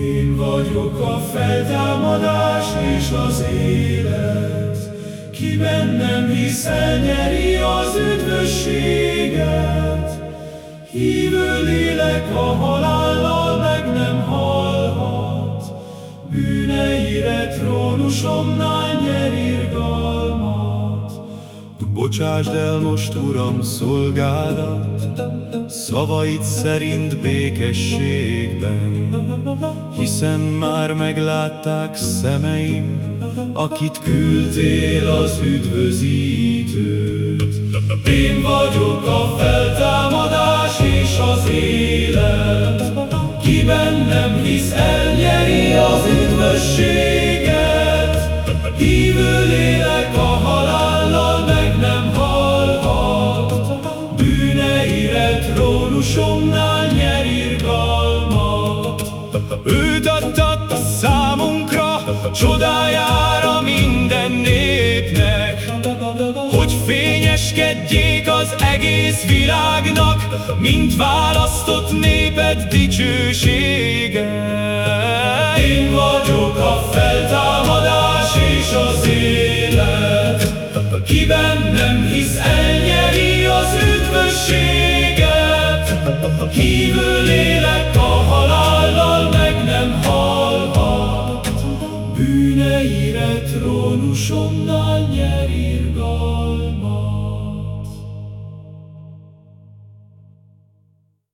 Én vagyok a feltámadás és az élet, Ki bennem hisz elnyeri az üdvösséget. Hívő lélek a halállal meg nem halhat, Bűneire trónusomnál nyer irgalmat. Bocsásd el most, Uram, szolgálat, Szavaid szerint békességben, Hiszen már meglátták szemeim, Akit küldtél az üdvözítőt. Én vagyok a feltámadás és az élet, Ki bennem hisz elnyeri az üdvösséget. Hívő trónusomnál nyer irgalmat. Őt adtad számunkra, csodájára minden népnek, Hogy fényeskedjék az egész világnak, mint választott néped dicsősége. Én vagyok a feltámadás és az élet, Ki bennem hisz elnyeri az üdvösséget. Hívő lélek a halállal meg nem halhat, Bűneire trónusomnál nyer irgalmat.